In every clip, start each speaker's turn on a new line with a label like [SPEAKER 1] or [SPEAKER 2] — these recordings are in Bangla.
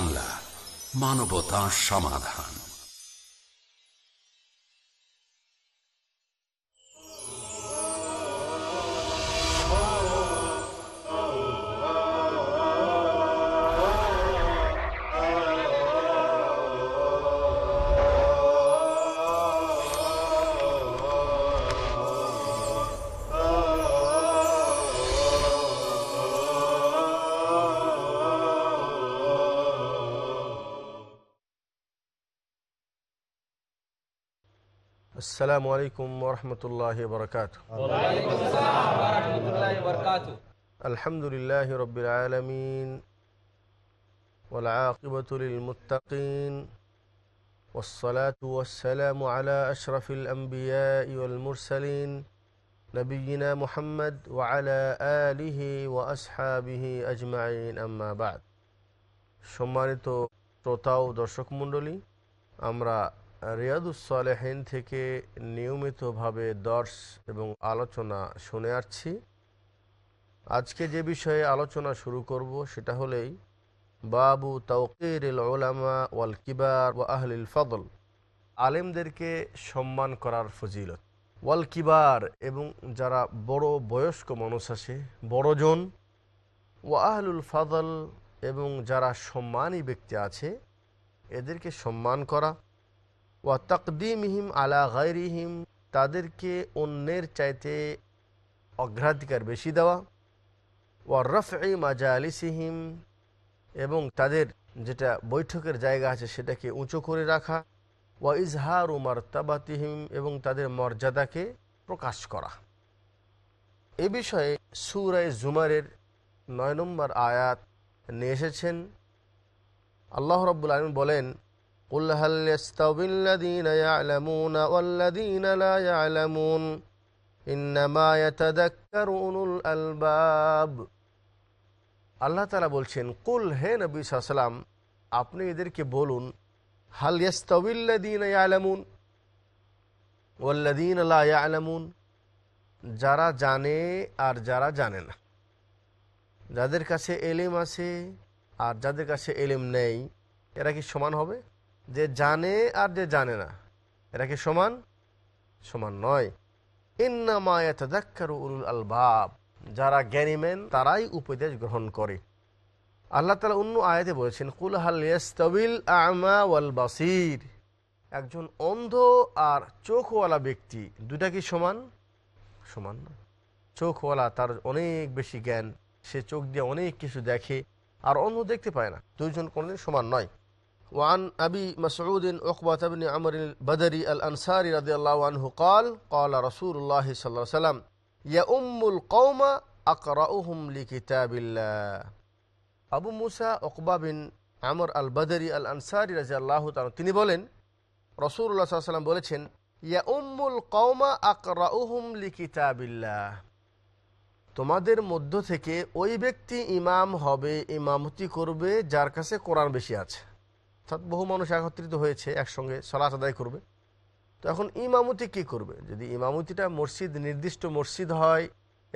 [SPEAKER 1] বাংলা মানবতা সমাধান।
[SPEAKER 2] السلام عليكم ورحمة الله وبركاته الحمد لله رب العالمين والعاقبة للمتقين والصلاة والسلام على أشرف الأنبياء والمرسلين نبينا محمد وعلى آله وأصحابه أجمعين أما بعد সম্মানিত শ্রোতা ও দর্শক মণ্ডলী আমরা রিয়াদুসালেহীন থেকে নিয়মিতভাবে দর্শ এবং আলোচনা শুনে আসছি। আজকে যে বিষয়ে আলোচনা শুরু করব সেটা হলেই বাবু তৌকির ওলামা ওয়াল কিবার ও আহলিল ফদল, আলেমদেরকে সম্মান করার ফজিলত। ওয়াল কিবার এবং যারা বড় বয়স্ক মানুষ আছে বড়জন ও আহলুল ফদল এবং যারা সম্মানী ব্যক্তি আছে, এদেরকে সম্মান করা ওয়া তকদিমহিম আলা গাইরিহিম তাদেরকে অন্যের চাইতে অগ্রাধিকার বেশি দেওয়া। ওয়া রফি মাজালিসিহিম, এবং তাদের যেটা বৈঠকের জায়গা আছে সেটাকে উঁচু করে রাখা। ওয়া ইজহার উমার তাবাতিহিম এবং তাদের মর্যাদাকে প্রকাশ করা। এ বিষয়ে সুরায় জুমারের নয় নম্বর আয়াত নিয়ে এসেছেন। আল্লাহ রব্বুল আলম বলেন قل هل يستوي الذين يعلمون والذين لا يعلمون إنما يتذكر أولو الألباب আল্লাহ তালা বলছেন কুল হে নবী সাল্লাম আপনি এদেরকে বলুন হাল ইয়াস্তাবিল্লাদিন ইয়ালামুন ওয়াল্লাদিন লা ইয়ালামুন যারা জানে আর যারা জানে না যাদের কাছে এলিম আছে আর যাদের কাছে এলিম নেই এরা কি সমান হবে যে জানে আর যে জানে না। এরা কি সমান? সমান নয়। ইন্নামায়াতাক্কারু উলুল আলবাব। যারা জ্ঞানীমেন তারাই উপদেশ গ্রহণ করে। আল্লাহ তালা অন্য আয়াতে বলেছেন, কুল হাল আমা ওয়াল বাসির? একজন অন্ধ আর চোখওয়ালা ব্যক্তি দুটা কি সমান? সমান না। চোখওয়ালা তার অনেক বেশি জ্ঞান, সে চোখ দিয়ে অনেক কিছু দেখে, আর অন্ধ দেখতে পায় না। দুইজন কোনদিন সমান নয়। وعن أبي مسعود عقبة بن عمر البدري الأنصاري رضي الله عنه قال قال رسول الله صلى الله عليه وسلم يؤم القوم أقرأهم لكتاب الله আবু মুসা ওকবা বিন আমর আল বদরি আল আনসারি রাজি আল্লাহ তিনি বলেন রসুল্লাহ সাল্লাম বলেছেন ইয়া উম্মুল কৌমা আকরাউহুম লিকিতাবিল্লাহ তোমাদের মধ্য থেকে ওই ব্যক্তি ইমাম হবে ইমামতি করবে যার কাছে কোরআন বেশি আছে অর্থাৎ বহু মানুষ একত্রিত হয়েছে, একসঙ্গে সলাচ আদায় করবে। তো এখন ইমামতি কি করবে? যদি ইমামতিটা মসজিদ, নির্দিষ্ট মসজিদ হয়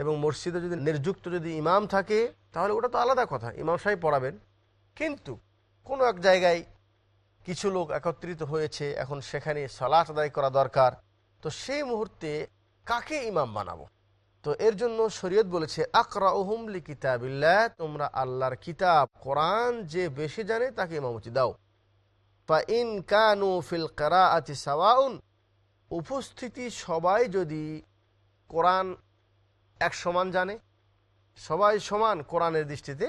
[SPEAKER 2] এবং মসজিদে যদি নির্যুক্ত যদি ইমাম থাকে, তাহলে ওটা তো আলাদা কথা। ইমাম সাহেব পড়াবেন। কিন্তু কোনো এক জায়গায় কিছু লোক একত্রিত হয়েছে, এখন সেখানে সলাচ আদায় করা দরকার। তো সেই মুহূর্তে কাকে ইমাম বানাবো? তো এর জন্য শরীয়ত বলেছে আকরা ওহুমলি কিতাবিল্লাহ তোমরা আল্লাহর কিতাব, কোরআন যে বেশি জানে তাকে ইমামতি দাও। ইন কানু ফিল কারাআতি সাওয়াউন, উপস্থিতি সবাই যদি কোরআন এক সমান জানে, সবাই সমান কোরআনের দৃষ্টিতে,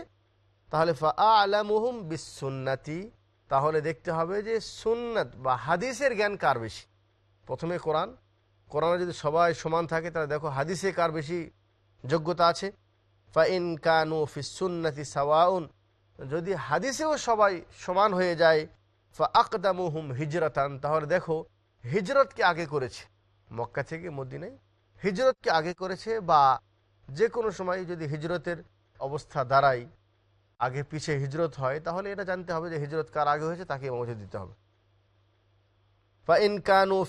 [SPEAKER 2] তাহলে আলামুহুম বিসুন্নাতি, তাহলে দেখতে হবে যে সুন্নাত বা হাদিসের জ্ঞান কার বেশি? প্রথমে কোরআন, কোরআনে যদি সবাই সমান থাকে, তাহলে দেখো হাদিসে কার বেশি যোগ্যতা আছে? ফা ইন কানু ফিসুন্নাতি সাওয়াউন, যদি হাদিসেও সবাই সমান হয়ে যায় আকদামুহুম হিজরতান, তাহলে দেখো, হিজরতকে আগে করেছে। মক্কা থেকে মদিনায় হিজরতকে আগে করেছে বা যে কোনো সময় যদি হিজরতের অবস্থা দাঁড়ায়, আগে পিছিয়ে হিজরত হয়, তাহলে এটা জানতে হবে যে হিজরত কার আগে হয়েছে, তাকে মজুদ দিতে হবে।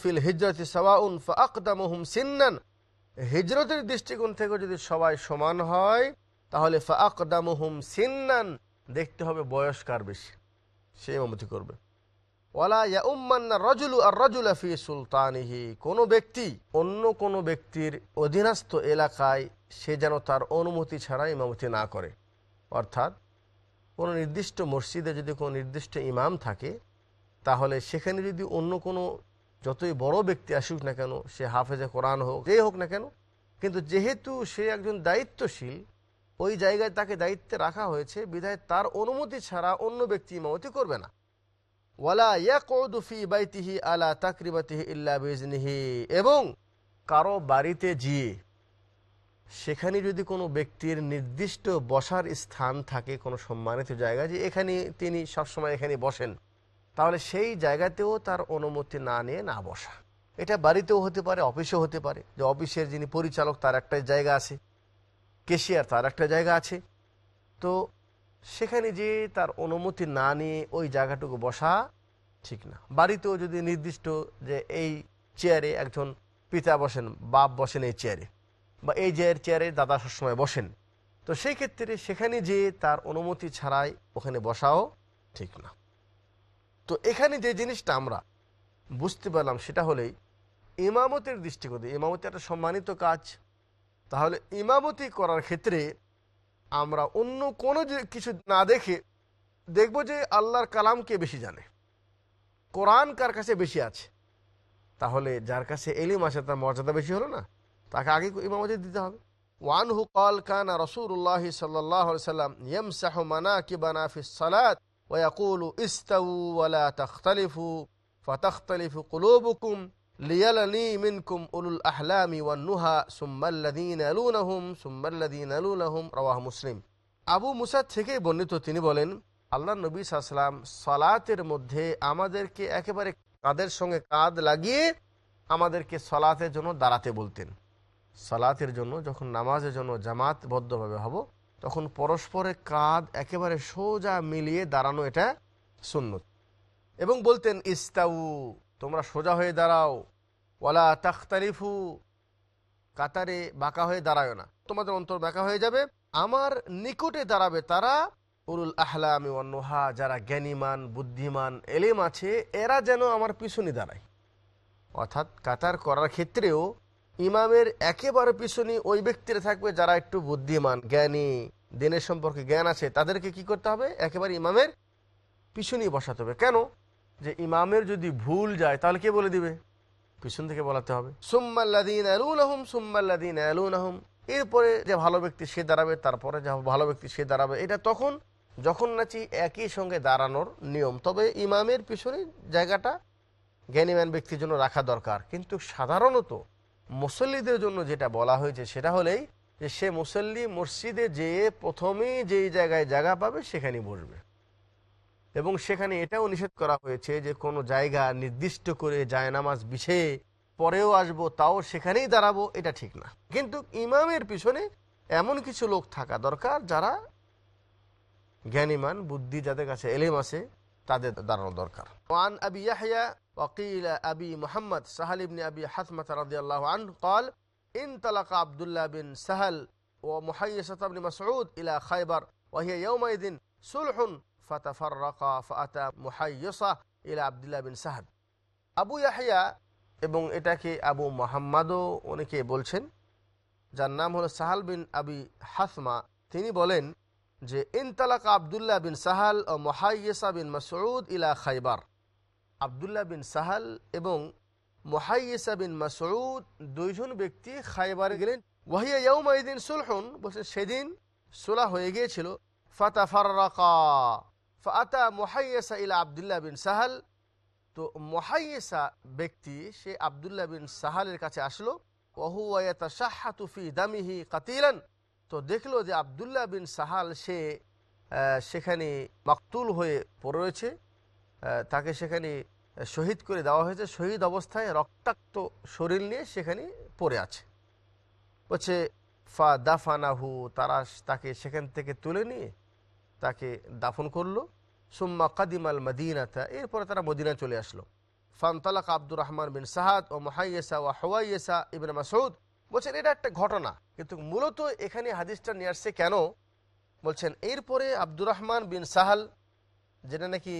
[SPEAKER 2] ফিল হিজরত সওয়াউন সিন্নান। হিজরতের দৃষ্টিকোণ থেকে যদি সবাই সমান হয়, তাহলে ফাকদামহুম সিন্নান, দেখতে হবে বয়স্কার বেশি। সে ইমামতি করবে। ইয়াউম্মান্না রজুলু আর রজুল সুলতানিহি। কোনো ব্যক্তি অন্য কোনো ব্যক্তির অধীনস্থ এলাকায় সে যেন তার অনুমতি ছাড়া ইমামতি না করে। অর্থাৎ কোনো নির্দিষ্ট মসজিদে যদি কোনো নির্দিষ্ট ইমাম থাকে, তাহলে সেখানে যদি অন্য কোনো যতই বড় ব্যক্তি আসুক না কেন, সে হাফেজে কোরআন হোক যেই হোক না কেন, কিন্তু যেহেতু সে একজন দায়িত্বশীল, ওই জায়গায় তাকে দায়িত্বে রাখা হয়েছে, বিধায় তার অনুমতি ছাড়া অন্য ব্যক্তি ইমামতি করবে না। ওয়ালা বাইতিহি আলা এবং কারও বাড়িতে গিয়ে সেখানে যদি কোনো ব্যক্তির নির্দিষ্ট বসার স্থান থাকে, কোনো সম্মানিত জায়গা, যে এখানে তিনি সবসময় এখানে বসেন, তাহলে সেই জায়গাতেও তার অনুমতি না নিয়ে না বসা। এটা বাড়িতেও হতে পারে, অফিসেও হতে পারে। যে অফিসের যিনি পরিচালক, তার একটা জায়গা আছে। কেশিয়ার তার একটা জায়গা আছে। তো সেখানে যে তার অনুমতি না নিয়ে ওই জায়গাটুকু বসা ঠিক না। বাড়িতেও যদি নির্দিষ্ট যে এই চেয়ারে একজন পিতা বসেন, বাপ বসেন এই চেয়ারে বা এই যে চেয়ারে দাদা সবসময় বসেন, তো সেই ক্ষেত্রে সেখানে যে তার অনুমতি ছাড়াই ওখানে বসাও ঠিক না। তো এখানে যে জিনিসটা আমরা বুঝতে পারলাম সেটা হলেই ইমামতের দৃষ্টিকোণে ইমামতি একটা সম্মানিত কাজ। তাহলে ইমামতি করার ক্ষেত্রে আমরা অন্য কোনো কিছু না দেখে দেখব যে আল্লাহর কালাম কে বেশি জানে? কোরআন কার কাছে বেশি আছে? তাহলে যার কাছে এলিম আছে, তার মর্যাদা বেশি হলো না? তাকে আগে ইমামতি দিতে হবে। ওয়ান হু কল কানা রসুল্লাহ সাল্লাহ সাল্লাম ইয়ম সাহ মানা কি বানাফি সালাত ওয়াকুল ইস্তাউ ওয়ালা তখতালিফু ফতখতালিফু কুলোবুকুম লিয়ালানি মিনকুম উলুল আহলামি ওয়ান নুহা সুম্মাল্লাদিন আলুনাহুম সুম্মাল্লাদিন আলুনাহুম রওয়াহ মুসলিম। আবু মুসা থেকেই বর্ণিত তিনি বলেন আল্লাহ নবী সাল্লাম সলাতের মধ্যে আমাদেরকে একেবারে কাদের সঙ্গে কাঁধ লাগিয়ে আমাদেরকে সলাতের জন্য দাঁড়াতে বলতেন। সালাতের জন্য যখন নামাজের জন্য জামাতবদ্ধভাবে হব, তখন পরস্পরে কাঁধ একেবারে সোজা মিলিয়ে দাঁড়ানো এটা সুন্নত। এবং বলতেন, ইস্তাউ তোমরা সোজা হয়ে দাঁড়াও। ওয়ালা তাখতারিফু কাতারে বাঁকা হয়ে দাঁড়ায় না। তোমাদের অন্তর বাঁকা হয়ে যাবে। আমার নিকটে দাঁড়াবে তারা। উরুল আহলামি অন্যহা যারা জ্ঞানীমান, বুদ্ধিমান, এলেম আছে, এরা যেন আমার পিছনে দাঁড়ায়। অর্থাৎ কাতার করার ক্ষেত্রেও ইমামের একেবারে পিছনে ওই ব্যক্তিরা থাকবে যারা একটু বুদ্ধিমান, জ্ঞানী, দিনের সম্পর্কে জ্ঞান আছে, তাদেরকে কি করতে হবে? একেবারে ইমামের পিছনেই বসাতে হবে। কেন? যে ইমামের যদি ভুল যায়, তাহলে কে বলে দিবে? পিছন থেকে বলাতে হবে। সুম্মাল্লাদিন আলুন আহম সুম্মাল্লাদিন আলুন আহম এরপরে যে ভালো ব্যক্তি সে দাঁড়াবে, তারপরে যে ভালো ব্যক্তি সে দাঁড়াবে, এটা তখন, যখন নাচি একই সঙ্গে দাঁড়ানোর নিয়ম। তবে ইমামের পিছনে জায়গাটা জ্ঞানীমান ব্যক্তির জন্য রাখা দরকার। কিন্তু সাধারণত মুসল্লিদের জন্য যেটা বলা হয়েছে, সেটা হলেই যে সে মুসল্লি মসজিদে যেয়ে প্রথমেই যেই জায়গায় জায়গা পাবে, সেখানেই বসবে। এবং সেখানে এটাও নিষেধ করা হয়েছে যে কোনো জায়গা নির্দিষ্ট করে জায়নামাজ বিছিয়ে পরেও আসবো তাও সেখানেই দাঁড়াবো এটা ঠিক না কিন্তু ইমামের পিছনে এমন কিছু লোক থাকা দরকার যারা জ্ঞানীমান বুদ্ধি যাদের কাছে এলেম আছে তাদের দাঁড়ানো দরকার ওয়ান আবি ইয়াহইয়া وقيل أبي محمد سهل بن أبي حثمة رضي الله عنه قال انطلق عبد الله بن سهل ومحيصة بن مسعود إلى خيبر وهي يومئذ صلح ফাতাফাররাকা ফাতা মুহাইয়সা ইলা আবদুল্লাহ বিন সাহাদ আবু ইয়াহিয়া এবং এটাকে আবু মোহাম্মদও অনেকে বলছেন, যার নাম হল সাহাল বিন আবি হাসমা। তিনি বলেন যে ইনতালাকা আবদুল্লাহ বিন সাহাল ও মোহাইয়েসা বিন মাসউদ ইলা খাইবার। আবদুল্লাহ বিন সাহাল এবং মোহাইয়েসা বিন মাসউদ দুইজন ব্যক্তি খাইবারে গেলেন। ওয়াহিয়া ইয়ৌমাইদিন সুলহন বলছেন সেদিন সোলা হয়ে গিয়েছিল। ফাতাফাররাকা ফাতা মোহাইয়েসা ইলা আবদুল্লাহ বিন সাহাল। তো মোহাইয়েসা ব্যক্তি, সে আবদুল্লাহ বিন সাহালের কাছে আসলো। ওহুয়াতা শাহাতুফি দামিহি কাতিলান। তো দেখল যে আবদুল্লাহ বিন সাহাল, সে সেখানে মাকতুল হয়ে পড়ে রয়েছে। তাকে সেখানে শহীদ করে দেওয়া হয়েছে। শহীদ অবস্থায় রক্তাক্ত শরীর নিয়ে সেখানে পড়ে আছে। বলছে, ফা দাফানাহু তারা তাকে সেখান থেকে তুলে নিয়ে তাকে দাফন করল। সুম্মা কাদিমাল মদিনাতা। এরপরে তারা মদিনা চলে আসলো। ফানতালাক আব্দুর রহমান বিন সাহাদ ও মহাইয়েসা ও হওয়াইয়েসা ইবিন মাসুদ বলছেন এটা একটা ঘটনা। কিন্তু মূলত এখানে হাদিসটা নিয়ে আসছে কেন? বলছেন এরপরে আব্দুর রহমান বিন সাহাল যেটা নাকি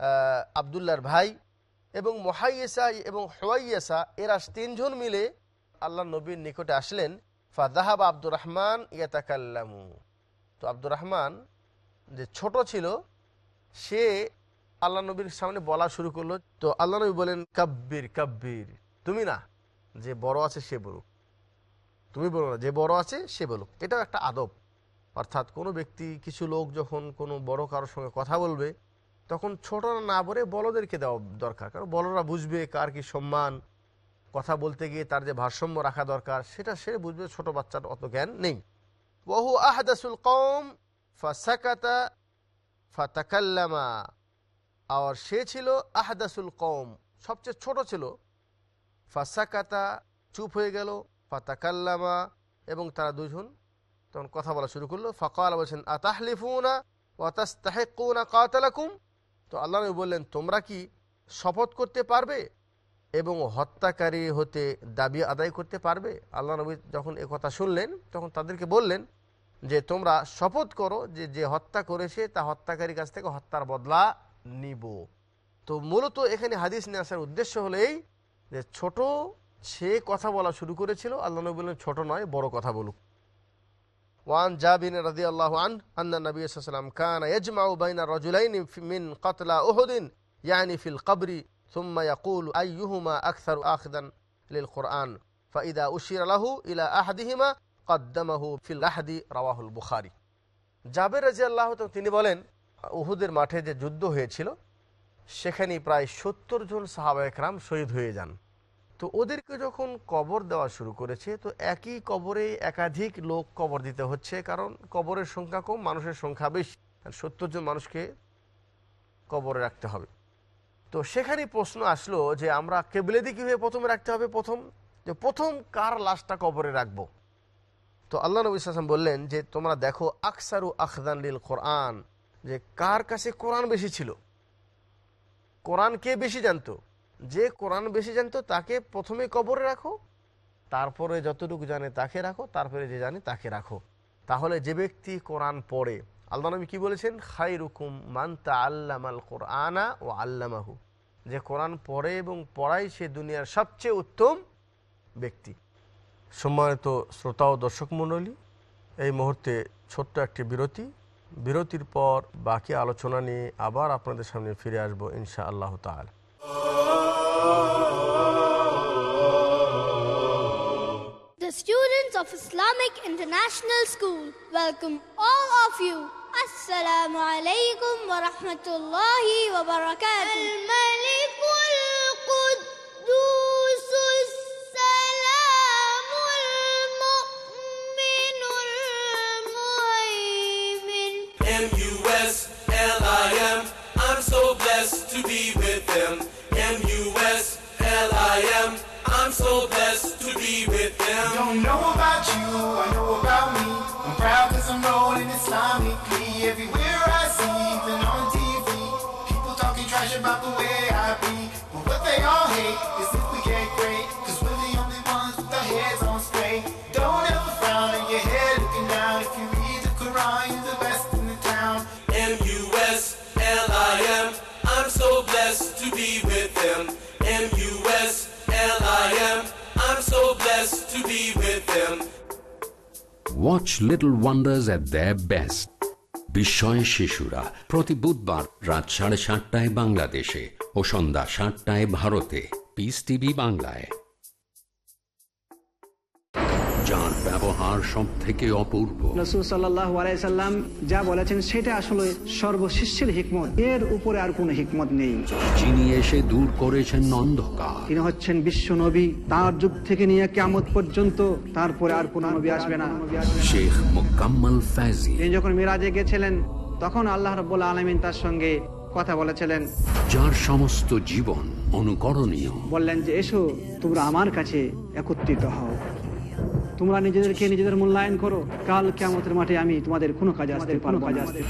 [SPEAKER 2] আহ, আবদুল্লাহর ভাই এবং মোহাইয়েসা এবং হোয়াইয়েসা এরা তিনজন মিলে আল্লাহ নবীর নিকটে আসলেন। ফাদাহাব আব্দুর রহমান ইয়াতাকাল্লামু। তো আব্দুর রহমান যে ছোট ছিল সে আল্লাহ নবীর সামনে বলা শুরু করল, তো আল্লাহ নবী বলেন, কাব্বির কাব্বির, তুমি না, যে বড় আছে সে বলুক। তুমি বলো না, যে বড় আছে সে বলুক। এটাও একটা আদব। অর্থাৎ কোনো ব্যক্তি, কিছু লোক যখন কোনো বড় কারোর সঙ্গে কথা বলবে, তখন ছোটরা না বলে বড়দেরকে দেওয়া দরকার। কারণ বড়রা বুঝবে কার কি সম্মান, কথা বলতে গিয়ে তার যে ভারসাম্য রাখা দরকার, সেটা সে বুঝবে, ছোট বাচ্চার অত জ্ঞান নেই। বহু আহদাসুল কম ফাসাকাতা ফাতাকাল্লামা। আর সে ছিল আহদাসুল কম সবচেয়ে ছোট ছিল। ফাসাকাতা, চুপ হয়ে গেল, ফাতাকাল্লামা এবং তারা দুজন তখন কথা বলা শুরু করল। ফকাল বলছেন, আতাহলিফুনা ওয়াতাস্তাহিকুনা কাতালাকুম? তো আল্লাহ নবী বললেন, তোমরা কি শপথ করতে পারবে এবং হত্যাকারী হতে দাবি আদায় করতে পারবে? আল্লাহ নবী যখন এ কথা শুনলেন, তখন তাদেরকে বললেন যে তোমরা শপথ করো যে যে হত্যা করেছে তা হত্যাকারীর কাছ থেকে হত্যার বদলা নিব তো মূলত এখানে হাদিস নিয়ে আসার উদ্দেশ্য হলেই যে ছোট সে কথা বলা শুরু করেছিল আল্লাহ নবী বললেন ছোট নয় বড় কথা বলুক وعن جابر رضي الله عنه أن النبي صلى الله عليه وسلم كان يجمع بين الرجلين في- من قتلى أحد يعني في القبر ثم يقول أيهما أكثر آخذا للقرآن فإذا أشير له إلى أحدهما কাদ্দামাহু ফিল আহাদি, রাওয়াহুল বুখারি। জাবের রাজি আল্লাহ তিনি বলেন, উহুদের মাঠে যে যুদ্ধ হয়েছিল সেখানে প্রায় সত্তর জন সাহাবা একরাম শহীদ হয়ে যান। তো ওদেরকে যখন কবর দেওয়া শুরু করেছে, তো একই কবরে একাধিক লোক কবর দিতে হচ্ছে, কারণ কবরের সংখ্যা কম, মানুষের সংখ্যা বেশি। সত্তর জন মানুষকে কবরে রাখতে হবে। তো সেখানেই প্রশ্ন আসলো যে, আমরা কেবলে দিকে হয়ে প্রথমে রাখতে হবে প্রথম? যে প্রথম কার লাশটা কবরে রাখব? তো আল্লাহ নবী সাল্লাম বললেন যে, তোমরা দেখো, আকসারু আখদান লিল কোরআন। যে, কার কাছে কোরআন বেশি ছিল? কোরআন কে বেশি জানতো? যে কোরআন বেশি জানতো, তাকে প্রথমে কবরে রাখো, তারপরে যতটুকু জানে তাকে রাখো, তারপরে যে জানে তাকে রাখো। তাহলে যে ব্যক্তি কোরআন পড়ে, আল্লাহ নবী কি বলেছেন? খাই রুকুম মান্তা আল্লামাল কোরআনা ও আল্লামাহু। যে কোরআন পড়ে এবং পড়াই সে দুনিয়ার সবচেয়ে উত্তম ব্যক্তি। সম্মানিত শ্রোতা ও দর্শক মণ্ডলী এই মুহূর্তে ছোট্ট একটি বিরতি বিরতির পর বাকি আলোচনা নিয়ে আবার আপনাদের সামনে ফিরে আসব ইনশা আল্লাহ তাআলা
[SPEAKER 3] The students of Islamic International School welcome all of you. Assalamu alaikum wa rahmatullahi wa barakatuh. M U S L I
[SPEAKER 4] M. I'm so blessed to be with them. M U S L I M. I'm so blessed to be with them.
[SPEAKER 5] Don't know about you, I know about watch little wonders at the best
[SPEAKER 1] বিস্ময় শিশুরা প্রতি বুধবার রাত সাড়ে সাতটায় বাংলাদেশে ও সন্ধ্যা সাতটায় ভারতে। পিস টিভি বাংলায়। সব থেকে অপূর্ব।
[SPEAKER 6] রসুল সাল্লাহ আলাইসাল্লাম যা বলেছেন সেটা আসলে সর্বশিষ্যের হিকমত। এর উপরে আর কোনো হিকমত নেই।
[SPEAKER 1] যিনি এসে দূর করেছেন অন্ধকার।
[SPEAKER 6] তিনি হচ্ছেন বিশ্ব নবী। তার যুগ থেকে নিয়ে কেমত পর্যন্ত তারপরে আর কোনো নবী আসবে না।
[SPEAKER 1] শেখ মোকাম্মল ফ্যাজি।
[SPEAKER 6] তিনি যখন মিরাজে গেছিলেন তখন আল্লাহ রব্বুল আলমিন তার সঙ্গে কথা বলেছিলেন।
[SPEAKER 1] যার সমস্ত জীবন অনুকরণীয়।
[SPEAKER 6] বললেন যে এসো তোমরা আমার কাছে একত্রিত হও। তোমরা নিজেদেরকে নিজেদের মূল্যায়ন করো। কাল কেমতের মাঠে আমি তোমাদের কোনো কাজে আসতে কোনো কাজে আসতে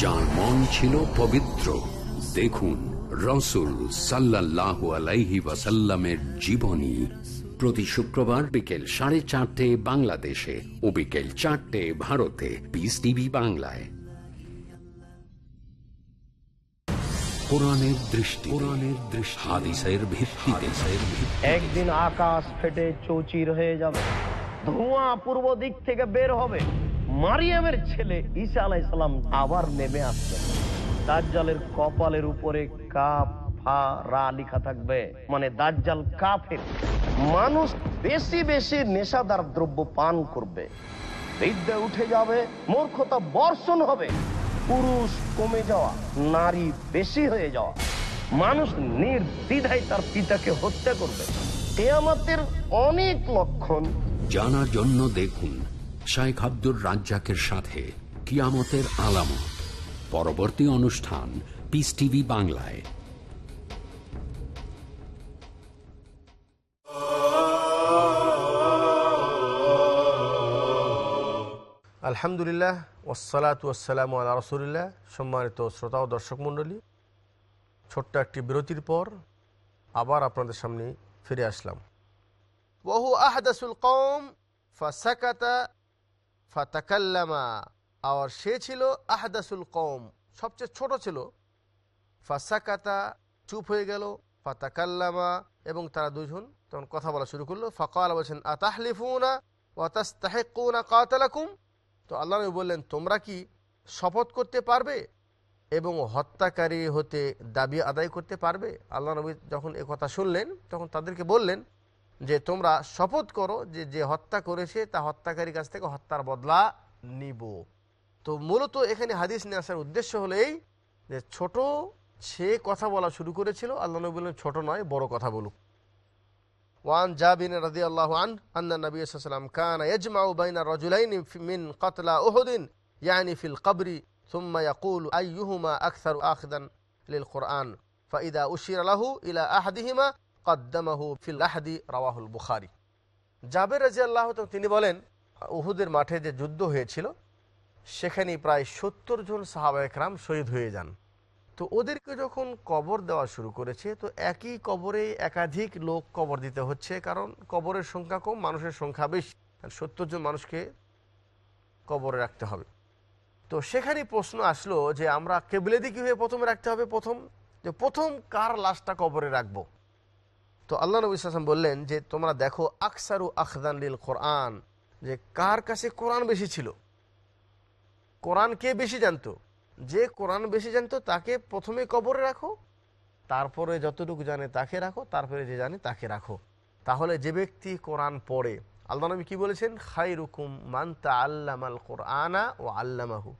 [SPEAKER 1] যার মন ছিল পবিত্র দেখুন রসুল সাল্লাহ আলাইহি ওয়াসাল্লামের জীবনী প্রতি শুক্রবার বিকেল সাড়ে চারটে বাংলাদেশে ও বিকেল চারটে ভারতে পিস টিভি বাংলায়। কোরআনের দৃষ্টি। কোরআনের দৃষ্টি। হাদিসের ভিত্তিতে।
[SPEAKER 7] একদিন আকাশ ফেটে চৌচির হয়ে যাবে। ধোঁয়া পূর্ব দিক থেকে বের হবে। মারিয়ামের ছেলে ঈসা আলাইসালাম আবার নেমে আসবে। দাজ্জালের কপালের উপরে কাপ ফা রা লিখা থাকবে। মানে দাজ্জাল কাফের। মানুষ বেশি বেশি নেশাদার দ্রব্য পান করবে। বিদ্যা উঠে যাবে মূর্খতা বর্ষণ হবে। পুরুষ কমে যাওয়া, নারী বেশি হয়ে যাওয়া। মানুষ নির্দ্বিধায় তার পিতাকে হত্যা করবে। কেয়ামতের অনেক লক্ষণ।
[SPEAKER 1] জানার জন্য দেখুন শাইখ আব্দুর রাজ্জাকের সাথে কিয়ামতের আলামত। পরবর্তী অনুষ্ঠান পিস টিভি বাংলায়।
[SPEAKER 2] আলহামদুলিল্লাহ ওসালাত ওয়াসালাম আল্লাহ রসুলিল্লাহ। সম্মানিত শ্রোতা ও দর্শক মণ্ডলী, ছোট্ট একটি বিরতির পর আবার আপনাদের সামনে ফিরে আসলাম। বহু আহদাসুল কৌম ফাসাকাতা, ফাতাকাল্লামা। আর সে ছিল আহদাসুল কৌম সবচেয়ে ছোট ছিল। ফাসাকাতা, চুপ হয়ে গেল, ফাতাকাল্লামা এবং তারা দুজন তখন কথা বলা শুরু করল। ফকাল বলছেন, আতাহলিফুনা ওয়াতাস্তাহিকুনা কাতালাকুম? তো আল্লাহ নবী বললেন, তোমরা কি শপথ করতে পারবে এবং হত্যাকারী হতে দাবি আদায় করতে পারবে? আল্লাহ নবী যখন এ কথা শুনলেন, তখন তাদেরকে বললেন যে, তোমরা শপথ করো যে যে হত্যা করেছে তা হত্যাকারীর কাছ থেকে হত্যার বদলা নিব। তো মূলত এখানে হাদিস নিয়ে আসার উদ্দেশ্য হলেই যে, ছোট সে কথা বলা শুরু করেছিল। আল্লাহ নবী বললেন, ছোট নয়, বড় কথা বলুক। وعن جابر رضي الله عنه أن النبي صلى الله عليه وسلم كان يجمع بين الرجلين من قتلى أحد يعني في القبر ثم يقول أيهما أكثر آخذا للقرآن فإذا أشير له إلى أحدهما قدمه في الأحد رواه البخاري জাবের রাজি আল্লাহ তিনি বলেন উহুদের মাঠে যে যুদ্ধ হয়েছিল সেখানে প্রায় সত্তর জন সাহাবা একরাম শহীদ হয়ে যান তো ওদেরকে যখন কবর দেওয়া শুরু করেছে, তো একই কবরে একাধিক লোক কবর দিতে হচ্ছে, কারণ কবরের সংখ্যা কম, মানুষের সংখ্যা বেশি। সত্তর জন মানুষকে কবরে রাখতে হবে। তো সেখানে প্রশ্ন আসলো যে আমরা কেবলে দিকে হয়ে প্রথমে রাখতে হবে প্রথম? যে প্রথম কার লাশটা কবরে রাখব? তো আল্লাহ নবী সাল্লাম বললেন যে, তোমরা দেখো, আকসারু আখদান লিল কোরআন। যে কার কাছে কোরআন বেশি ছিল? কোরআন কে বেশি জানতো? যে কোরআন বেশি জানতো তাকে প্রথমে কবরে রাখো, তারপরে যতটুকু জানে তাকে রাখো, তারপরে যে জানে তাকে রাখো। তাহলে যে ব্যক্তি কোরআন পড়ে, আল্লাহ নবী কি বলেছেন? খাই রুকুম মান্তা আল্লামাল কোরআনা ও আল্লামাহু।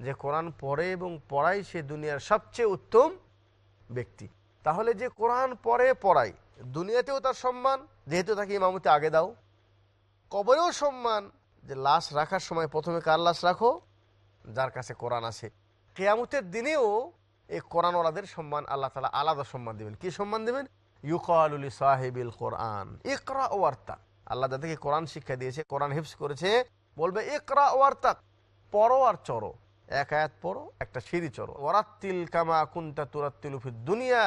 [SPEAKER 2] যে কোরআন পড়ে এবং পড়াই সে দুনিয়ার সবচেয়ে উত্তম ব্যক্তি। তাহলে যে কোরআন পড়ে পড়াই দুনিয়াতেও তার সম্মান, যেহেতু তাকে ইমামতি আগে দাও। কবরেও সম্মান, যে লাশ রাখার সময় প্রথমে কার লাশ রাখো? যার কাছে কোরআন আছে। কেয়ামতের দিনেও এই কোরআন ওরাদের সম্মান আল্লাহ তালা আলাদা সম্মান দেবেন। কি সম্মান দেবেন? ইউকালুলি সাহেবিল কোরআন। ইকরা ওয়ার্তা। আল্লাহ যাদেরকে কোরআন শিক্ষা দিয়েছে, কোরআন হিফস করেছে, বলবে ইকরা ওয়ার্তা। পড়ো আর চড়ো। এক আয়াত পড়ো, একটা সিঁড়ি চড়ো। ওরাত্তিল কামা কুন্তা তুরাত্তিল দুনিয়া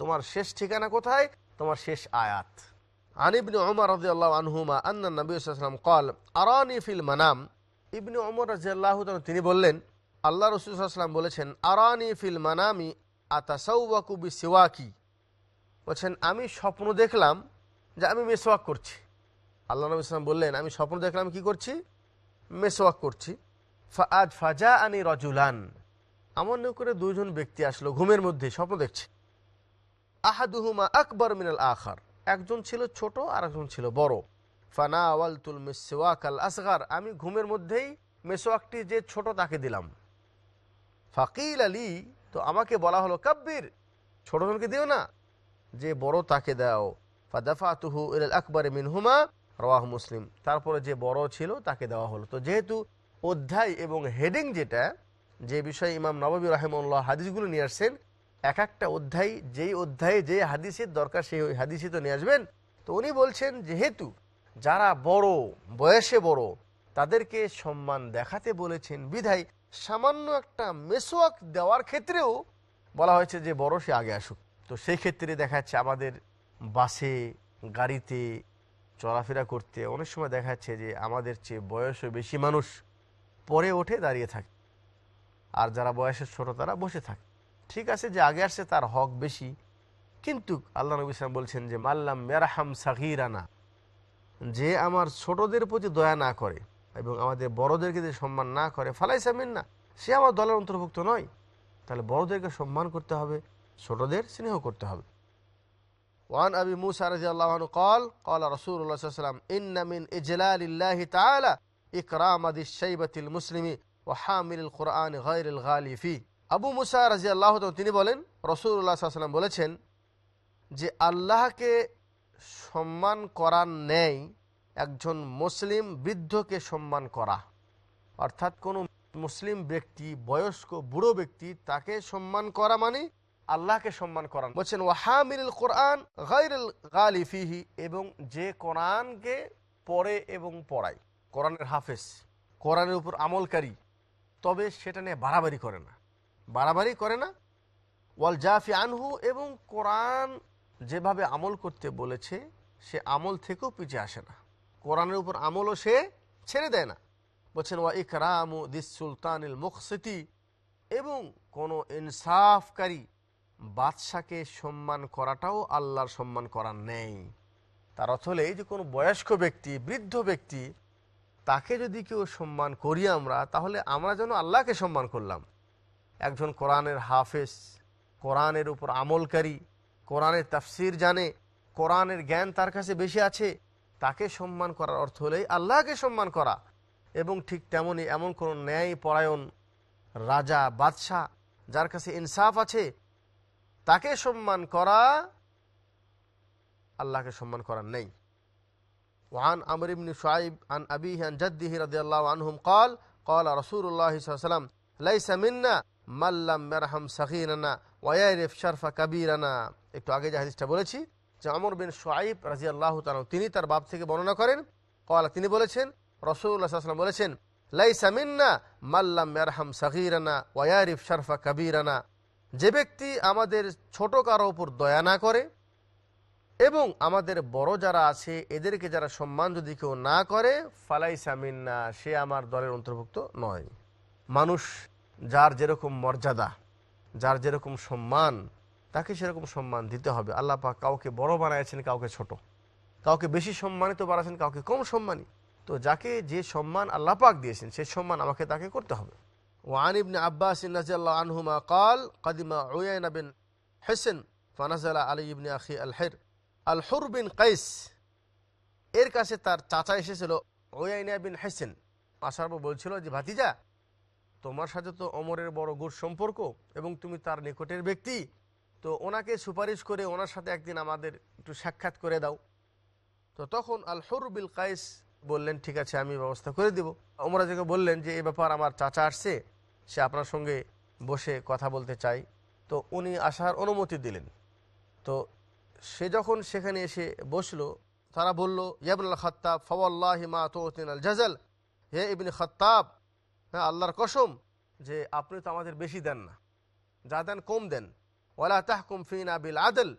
[SPEAKER 2] তোমার শেষ ঠিকানা কোথায়? তোমার শেষ আয়াত। আনিবনে ওমর আনহুমা নবী সাল্লাম কল, আরানি ফিল মানাম ইবনে ওমর রাজি আল্লাহ তিনি বললেন, আল্লাহ রসুলাম বলেছেন, আরানি ফিল মানামি আতাসাউবাকু বি সিওয়াকি বলছেন, আমি স্বপ্ন দেখলাম যে আমি মেসোয়াক করছি। আল্লাহ নবী ইসলাম বললেন, আমি স্বপ্ন দেখলাম কি করছি? মেসোয়াক করছি। আজ ফাজা আনি রজুলান। আমার করে দুজন ব্যক্তি আসলো, ঘুমের মধ্যে স্বপ্ন দেখছে। আহাদুহুমা আকবর মিনাল আখার। একজন ছিল ছোট আর একজন ছিল বড়। ফানা আওয়ালতুল আল আসগার। আমি ঘুমের মধ্যেই মেসোয়াকটি যে ছোট তাকে দিলাম। ফাকিল আলী তো আমাকে বলা হলো, কাব্বির ছোটজনকে দিও না, যে বড় তাকে দাও। ফাদাফা তুহু ইল আকবর মিনহুমা, রওয়াহ মুসলিম। তারপরে যে বড় ছিল তাকে দেওয়া হলো। তো যেহেতু অধ্যায় এবং হেডিং যেটা, যে বিষয়ে ইমাম নবী রাহেমুল্লাহ হাদিসগুলো নিয়ে আসছেন, এক একটা অধ্যায়, যেই অধ্যায়ে যে হাদিসের দরকার সেই হাদিসই তো নিয়ে আসবেন। তো উনি বলছেন, যেহেতু যারা বড়, বয়সে বড়, তাদেরকে সম্মান দেখাতে বলেছেন বিধায় সামান্য একটা মেসোয়াক দেওয়ার ক্ষেত্রেও বলা হয়েছে যে বড় সে আগে আসুক। তো সেই ক্ষেত্রে দেখা যাচ্ছে আমাদের বাসে, গাড়িতে চলাফেরা করতে অনেক সময় দেখা যাচ্ছে যে আমাদের চেয়ে বয়সে বেশি মানুষ পরে ওঠে দাঁড়িয়ে থাকে। আর যারা বয়সের ছোট, তারা বসে থাকে। ঠিক আছে যে আগে আসছে তার হক বেশি, কিন্তু আল্লাহ নবী সালাম বলছেন যে মাল্লাম মেরাহাম সাহিরানা যে আমার ছোটদের প্রতি দয়া না করে এবং আমাদের বড়দেরকে যে সম্মান না করে ফালাই সামিন না সে আমার দলের অন্তর্ভুক্ত নয় তাহলে বড়দেরকে সম্মান করতে হবে ছোটদের স্নেহ করতে হবে وعن أبي موسى رضي الله عنه قال قال رسول الله صلى الله عليه وسلم إن من إجلال الله تعالى إكرام ذي الشيبة المسلم وحامل القرآن غير الغالي فيه আবু মুসা রাজি আল্লাহ তিনি বলেন রসুল্লাহ সাল্লাম বলেছেন যে আল্লাহকে সম্মান করার নেই একজন মুসলিম বৃদ্ধকে সম্মান করা। অর্থাৎ কোনো মুসলিম ব্যক্তি, বয়স্ক, বুড়ো ব্যক্তি তাকে সম্মান করা মানে আল্লাহকে সম্মান করান বলছেন ওয়াহামিল কোরআন গালিফিহি এবং যে কোরআনকে পড়ে এবং পড়ায়। কোরআনের হাফেজ, কোরআনের উপর আমলকারী, তবে সেটা নিয়ে বাড়াবাড়ি করে না। বাড়াবাড়ি করে না। ওয়াল জাফি আনহু এবং কোরআন যেভাবে আমল করতে বলেছে, সে আমল থেকেও পিছিয়ে আসে না। কোরআনের উপর আমলও সে ছেড়ে দেয় না। বলছেন, ওয়া ইকরামু দিস সুলতানিল মুখসিতি এবং কোনো ইনসাফকারী বাদশাকে সম্মান করাটাও আল্লাহর সম্মান করার নেই। তার অর্থ হলে যে কোনো বয়স্ক ব্যক্তি, বৃদ্ধ ব্যক্তি, তাকে যদি কেউ সম্মান করি আমরা, তাহলে আমরা যেন আল্লাহকে সম্মান করলাম। একজন কোরআনের হাফেজ, কোরআনের উপর আমলকারী কোরআনের তাফসির জানে কোরআনের জ্ঞান তার কাছে বেশি আছে তাকে সম্মান করার অর্থ হলেই আল্লাহকে সম্মান করা এবং ঠিক তেমনই এমন কোনো ন্যায় পরায়ণ রাজা বাদশাহ যার কাছে ইনসাফ আছে তাকে সম্মান করা আল্লাহকে সম্মান করার নেই وعن عمرو بن شعيب عن أبيه عن جده رضي الله عنهم قال قال رسول الله صلى الله عليه وسلم ليس منا من لم يرحم صغيرنا ويعرف شرف كبيرنا একটু আগে যে হাদিসটা বলেছি, যে আমর বিন সোয়াইব রাজি আল্লাহ তিনি তার বাপ থেকে বর্ণনা করেন। কলা তিনি বলেছেন রসুল্লাহ সাল্লাম বলেছেন, লাইসা মিন্না মাল্লাম মেরহাম সাগিরানা ওয়ারিফ শরফা কবিরানা। যে ব্যক্তি আমাদের ছোট কারও উপর দয়া না করে এবং আমাদের বড় যারা আছে, এদেরকে যারা সম্মান যদি কেউ না করে ফালাই সামিন্না সে আমার দলের অন্তর্ভুক্ত নয়। মানুষ যার যেরকম মর্যাদা, যার যেরকম সম্মান তাকে সেরকম সম্মান দিতে হবে আল্লাহ পাক কাউকে বড় বানাইছেন কাউকে ছোট কাউকে বেশি সম্মানিত বানাচ্ছেন কাউকে কম সম্মানী তো যাকে যে সম্মান আল্লাহ পাক দিয়েছেন সেই সম্মান আমাকে তাকে করতে হবে وعن ابن عباس رضي الله عنهما قال قدم عيينة بن حسن فنزل علي بن أخي الحر الحر بن قيس এর কাছে তার চাচা এসেছিল ওয়াইনা বিন হেসেন আসার পর বলছিল যে ভাতিজা তোমার সাথে তো অমরের বড় গুড় সম্পর্ক এবং তুমি তার নিকটের ব্যক্তি তো ওনাকে সুপারিশ করে ওনার সাথে একদিন আমাদের একটু সাক্ষাৎ করে দাও। তো তখন আল বিল কাইস বললেন, ঠিক আছে, আমি ব্যবস্থা করে দিব। অমরাজকে বললেন যে, এ ব্যাপার আমার চাচা আসছে, সে আপনার সঙ্গে বসে কথা বলতে চাই। তো উনি আসার অনুমতি দিলেন। তো সে যখন সেখানে এসে বসল, তারা বলল ইয়াবুল খত্তাব, ফওয়াল্লাহ মা তোতিন আল জাজাল হে ইবিন খত্তাব হ্যাঁ আল্লাহর কসম যে, আপনি তো আমাদের বেশি দেন না। যা দেন কম দেন। ওয়ালা তাহকুম ফিন আবিল আদল।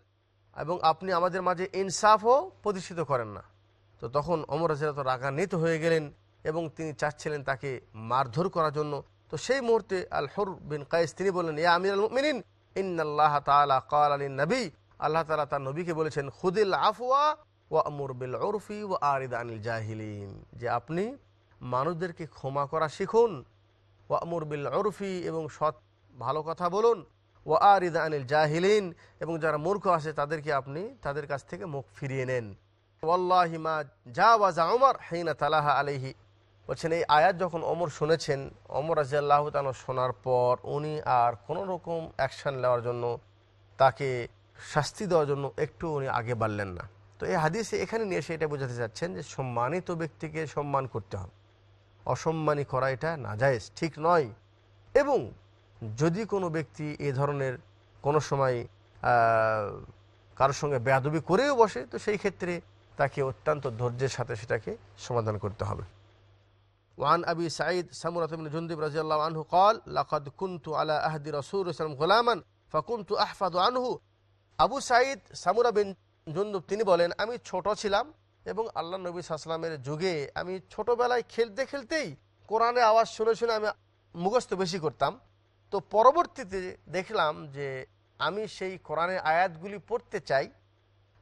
[SPEAKER 2] এবং আপনি আমাদের মাঝে ইনসাফও প্রতিষ্ঠিত করেন না। তো তখন অমর রাজিয়াত রাগান্বিত হয়ে গেলেন এবং তিনি চাচ্ছিলেন তাকে মারধর করার জন্য। তো সেই মুহূর্তে আল হর বিন কায়েস তিনি বললেন, ইয়া আমির আল মিনিন ইন্নআল্লাহ তালা কাল আলী নবী আল্লাহ তালা তার নবীকে বলেছেন, খুদিল আফওয়া ও আমর বিল ওরফি ও আরিদ আনিল জাহিলিন। যে আপনি মানুষদেরকে ক্ষমা করা শিখুন ও আমর বিল ওরফি এবং সৎ ভালো কথা বলুন। ও আরিদ আনিল জাহিলিন, এবং যারা মূর্খ আছে তাদেরকে আপনি তাদের কাছ থেকে মুখ ফিরিয়ে নেন। ওয়াল্লাহিমা যা ওয়াজা ওমর হেইনা তালাহা আলহি বলছেন, এই আয়াত যখন অমর শুনেছেন অমর রাজিয়াল্লাহ তানো শোনার পর উনি আর কোনো রকম অ্যাকশান নেওয়ার জন্য, তাকে শাস্তি দেওয়ার জন্য একটু উনি আগে বাড়লেন না। তো এই হাদিসে এখানে নিয়ে এসে এটা বোঝাতে চাচ্ছেন যে সম্মানিত ব্যক্তিকে সম্মান করতে হবে। অসম্মানী করা এটা নাজায়েজ, ঠিক নয়। এবং যদি কোনো ব্যক্তি এ ধরনের কোনো সময় কারোর সঙ্গে বেয়াদবি করেও বসে তো সেই ক্ষেত্রে তাকে অত্যন্ত ধৈর্যের সাথে সেটাকে সমাধান করতে হবে وعن أبي سعيد سمرة بن جندب رضي الله عنه قال لقد كنت على أهد رسول الله غلاما فكنت أحفظ عنه আবু সাইদ সামুরা বিন জুন্দুব তিনি বলেন আমি ছোট ছিলাম এবং আল্লাহ নবী সাল্লামের যুগে আমি ছোটবেলায় খেলতে খেলতেই কোরআনের আওয়াজ শুনে শুনে আমি মুখস্থ বেশি করতাম তো পরবর্তীতে দেখলাম যে আমি সেই কোরআনের আয়াতগুলি পড়তে চাই,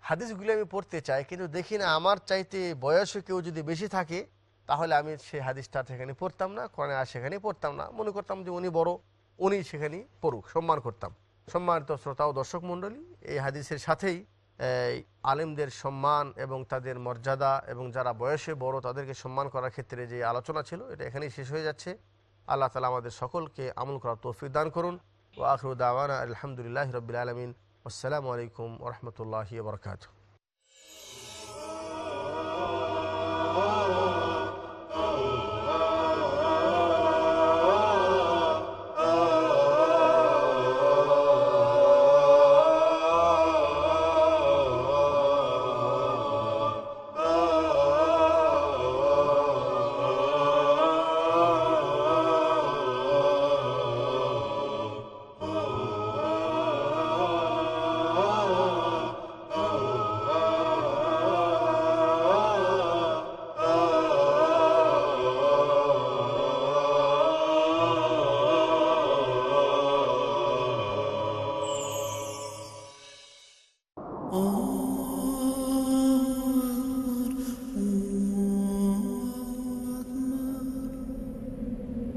[SPEAKER 2] হাদিসগুলি আমি পড়তে চাই, কিন্তু দেখি না আমার চাইতে বয়সে কেউ যদি বেশি থাকে, তাহলে আমি সেই হাদিসটা সেখানে পড়তাম না কোরআনে আর সেখানে পড়তাম না। মনে করতাম যে উনি বড়, উনি সেখানে পড়ুক, সম্মান করতাম। সম্মানিত শ্রোতা ও দর্শক মণ্ডলী, এই হাদিসের সাথেই আলেমদের সম্মান এবং তাদের মর্যাদা এবং যারা বয়সে বড় তাদেরকে সম্মান করার ক্ষেত্রে যে আলোচনা ছিল, এটা এখানেই শেষ হয়ে যাচ্ছে। আল্লাহ তালা আমাদের সকলকে আমল করার তৌফিক দান করুন। ও আখরু দাওয়ানা আলহামদুলিল্লাহ রবিল আলমিন। আসসালামু আলাইকুম ওরহমতুল্লাহি বরকাত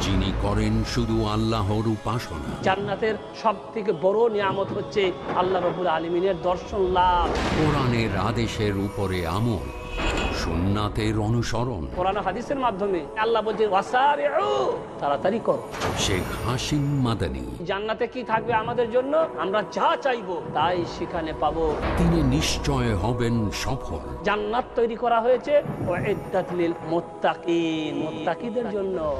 [SPEAKER 1] যিনি করেন শুধু আল্লাহর উপাসনা।
[SPEAKER 8] জান্নাতের সব থেকে বড় নিয়ামত হচ্ছে আল্লাহ রবুল আলমিনের দর্শন লাভ।
[SPEAKER 1] কোরআনের আদেশের উপরে আমল। সুন্নাতের অনুসরণ।
[SPEAKER 8] কোরআন হাদিসের মাধ্যমে আল্লাহ বলছে তাড়াতাড়ি করো।
[SPEAKER 1] শেখ হাসিম মাদানী।
[SPEAKER 8] জান্নাতে কি থাকবে আমাদের জন্য? আমরা যা চাইব তাই সেখানে পাবো।
[SPEAKER 1] তিনি নিশ্চয় হবেন সফল।
[SPEAKER 8] জান্নাত তৈরি করা হয়েছে ওয়াইদ্দাত লিল মুত্তাকিন মুত্তাকিদের জন্য।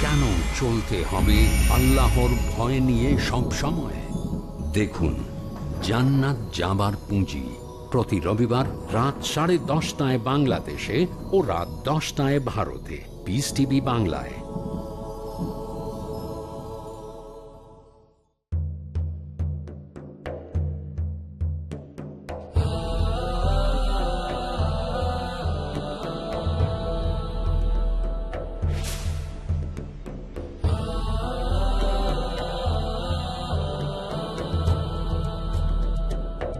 [SPEAKER 1] কেন চলতে হবে আল্লাহর ভয় নিয়ে সব সময়? দেখুন জান্নাত যাবার পুঁজি। প্রতি রবিবার রাত সাড়ে দশটায় বাংলাদেশে ও রাত দশটায় ভারতে। পিস টিভি বাংলায়।